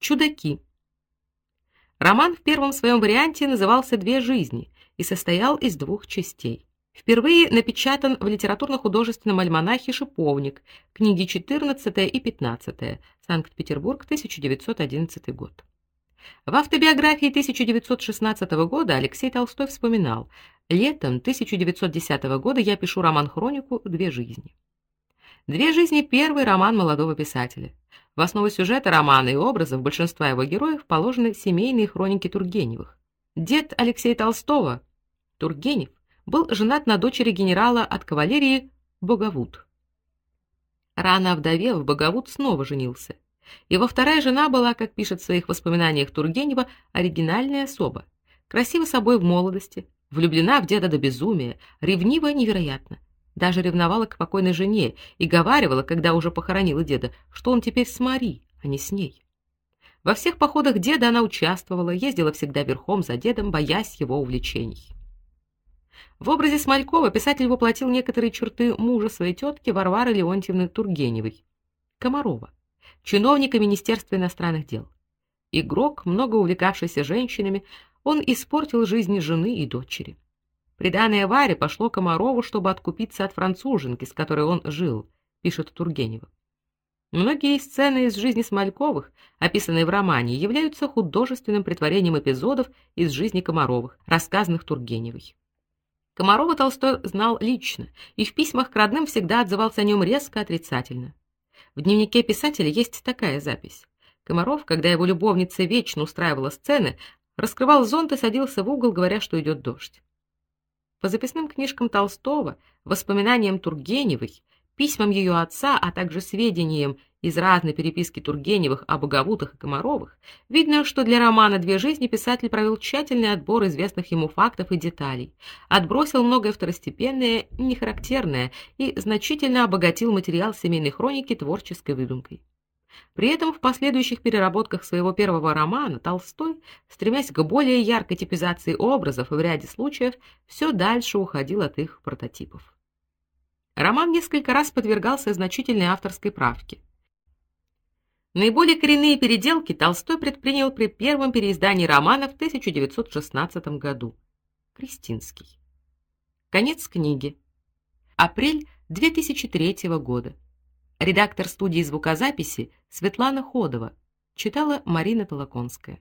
Чудаки. Роман в первом своем варианте назывался Две жизни и состоял из двух частей. Впервые напечатан в литературно-художественном альманахе Шиповник, книги 14 и 15, Санкт-Петербург, 1911 год. В автобиографии 1916 года Алексей Толстой вспоминал: "Летом 1910 года я пишу роман-хронику Две жизни". Две жизни первый роман молодого писателя. В основу сюжета романа и образов большинства его героев положены семейные хроники Тургеневых. Дед Алексея Толстого, Тургенев, был женат на дочери генерала от кавалерии Боговуд. Рано овдовев, Боговуд снова женился. Его вторая жена была, как пишет в своих воспоминаниях Тургенева, оригинальная особа, красива собой в молодости, влюблена в деда до безумия, ревнива невероятно даже ревновала к покойной жене и говаривала, когда уже похоронила деда, что он теперь с Мари, а не с ней. Во всех походах деда она участвовала, ездила всегда верхом за дедом, боясь его увлечений. В образе Смолькова писатель воплотил некоторые черты мужа своей тетки Варвары Леонтьевны Тургеневой, Комарова, чиновника Министерства иностранных дел. Игрок, много увлекавшийся женщинами, он испортил жизнь жены и дочери. Приданное Варе пошло Комарову, чтобы откупиться от француженки, с которой он жил, пишет Тургенева. Многие сцены из жизни Смольковых, описанные в романе, являются художественным претворением эпизодов из жизни Комаровых, рассказанных Тургеневой. Комарова Толстой знал лично и в письмах к родным всегда отзывался о нем резко отрицательно. В дневнике писателя есть такая запись. Комаров, когда его любовница вечно устраивала сцены, раскрывал зонт и садился в угол, говоря, что идет дождь. По записным книжкам Толстого, воспоминаниям Тургеневой, письмам ее отца, а также сведениям из разной переписки Тургеневых о Боговутах и Комаровых, видно, что для романа Две жизни писатель провел тщательный отбор известных ему фактов и деталей, отбросил многое второстепенное, нехарактерное и значительно обогатил материал семейной хроники творческой выдумкой. При этом в последующих переработках своего первого романа Толстой, стремясь к более яркой типизации образов и в ряде случаев все дальше уходил от их прототипов. Роман несколько раз подвергался значительной авторской правке. Наиболее коренные переделки Толстой предпринял при первом переиздании романа в 1916 году. Кристинский. Конец книги. Апрель 2003 года. Редактор студии звукозаписи Светлана Ходова. Читала Марина Толоконская.